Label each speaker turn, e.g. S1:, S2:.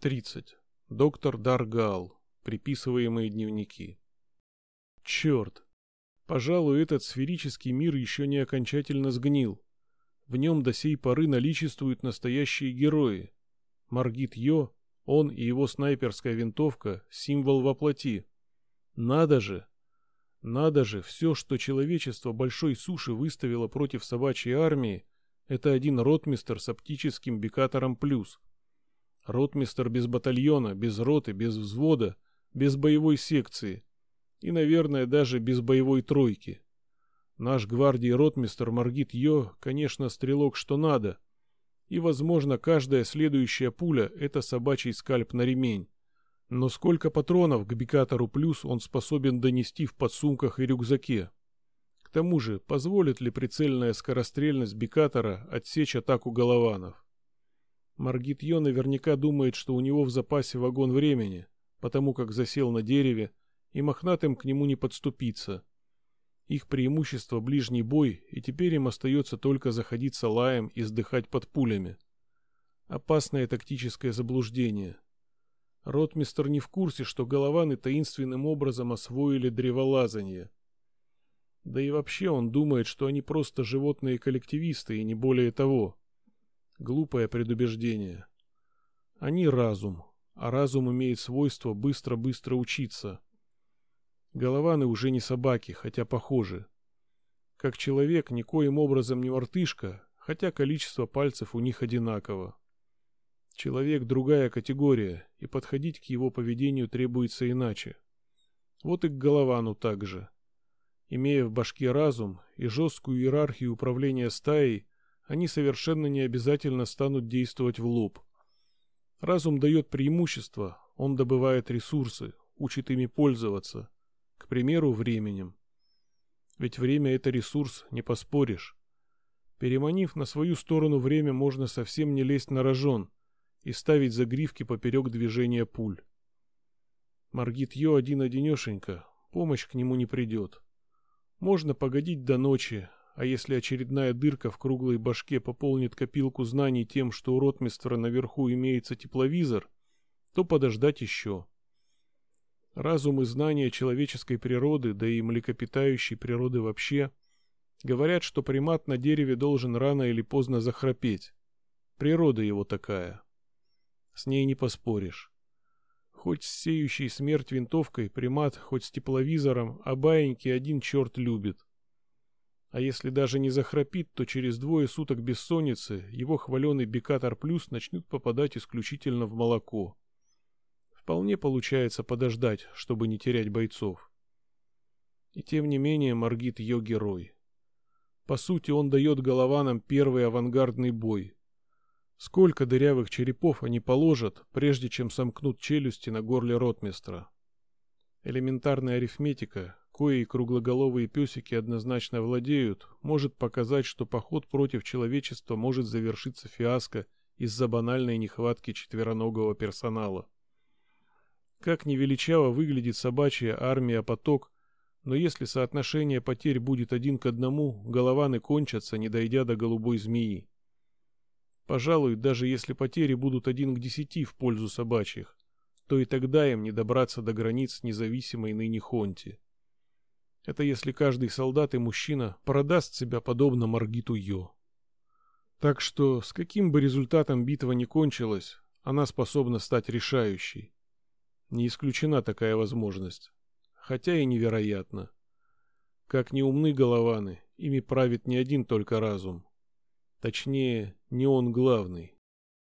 S1: 30. Доктор Даргал. Приписываемые дневники. Черт! Пожалуй, этот сферический мир еще не окончательно сгнил. В нем до сей поры наличествуют настоящие герои. Маргит Йо, он и его снайперская винтовка — символ воплоти. Надо же! Надо же, все, что человечество большой суши выставило против собачьей армии, это один ротмистер с оптическим бикатором плюс — Ротмистер без батальона, без роты, без взвода, без боевой секции и, наверное, даже без боевой тройки. Наш гвардии ротмистер Маргит Йо, конечно, стрелок что надо. И, возможно, каждая следующая пуля — это собачий скальп на ремень. Но сколько патронов к Бикатору Плюс он способен донести в подсумках и рюкзаке? К тому же, позволит ли прицельная скорострельность Бикатора отсечь атаку голованов? Маргит Йо наверняка думает, что у него в запасе вагон времени, потому как засел на дереве, и мохнатым к нему не подступиться. Их преимущество — ближний бой, и теперь им остается только заходиться лаем и сдыхать под пулями. Опасное тактическое заблуждение. Ротмистер не в курсе, что голованы таинственным образом освоили древолазание. Да и вообще он думает, что они просто животные коллективисты и не более того. Глупое предубеждение. Они разум, а разум имеет свойство быстро-быстро учиться. Голованы уже не собаки, хотя похожи. Как человек, никоим образом не мартышка, хотя количество пальцев у них одинаково. Человек другая категория, и подходить к его поведению требуется иначе. Вот и к Головану также. Имея в башке разум и жесткую иерархию управления стаей, они совершенно не обязательно станут действовать в лоб. Разум дает преимущество, он добывает ресурсы, учит ими пользоваться, к примеру, временем. Ведь время — это ресурс, не поспоришь. Переманив на свою сторону время, можно совсем не лезть на рожон и ставить загривки поперек движения пуль. Маргит Йо один-одинешенько, помощь к нему не придет. Можно погодить до ночи, а если очередная дырка в круглой башке пополнит копилку знаний тем, что у ротмистра наверху имеется тепловизор, то подождать еще. Разум и знания человеческой природы, да и млекопитающей природы вообще, говорят, что примат на дереве должен рано или поздно захрапеть. Природа его такая. С ней не поспоришь. Хоть с сеющей смерть винтовкой примат, хоть с тепловизором, а баиньки один черт любит. А если даже не захрапит, то через двое суток бессонницы его хваленый Бикатор Плюс начнет попадать исключительно в молоко. Вполне получается подождать, чтобы не терять бойцов. И тем не менее Маргит ее герой. По сути, он дает голованам первый авангардный бой. Сколько дырявых черепов они положат, прежде чем сомкнут челюсти на горле ротмистра? Элементарная арифметика, кои круглоголовые песики однозначно владеют, может показать, что поход против человечества может завершиться фиаско из-за банальной нехватки четвероногого персонала. Как невеличаво выглядит собачья армия-поток, но если соотношение потерь будет один к одному, голованы кончатся, не дойдя до голубой змеи. Пожалуй, даже если потери будут один к десяти в пользу собачьих, то и тогда им не добраться до границ независимой ныне Хонти. Это если каждый солдат и мужчина продаст себя подобно Маргиту Йо. Так что, с каким бы результатом битва ни кончилась, она способна стать решающей. Не исключена такая возможность. Хотя и невероятно. Как не умны голованы, ими правит не один только разум. Точнее, не он главный.